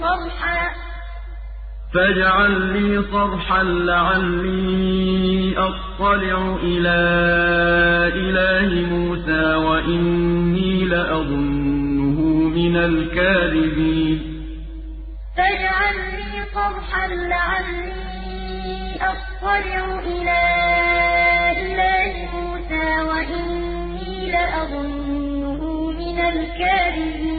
لِي يَا هَامَانُ عَلَى الطِّينِ فَاجْعَل لِّي صَرْحًا لَّعَلِّي أَطَّلِعُ إِلَىٰ إِلَٰهِ مُوسَىٰ وَإِنِّي لَأَظُنُّهُ مِنَ الْكَاذِبِينَ.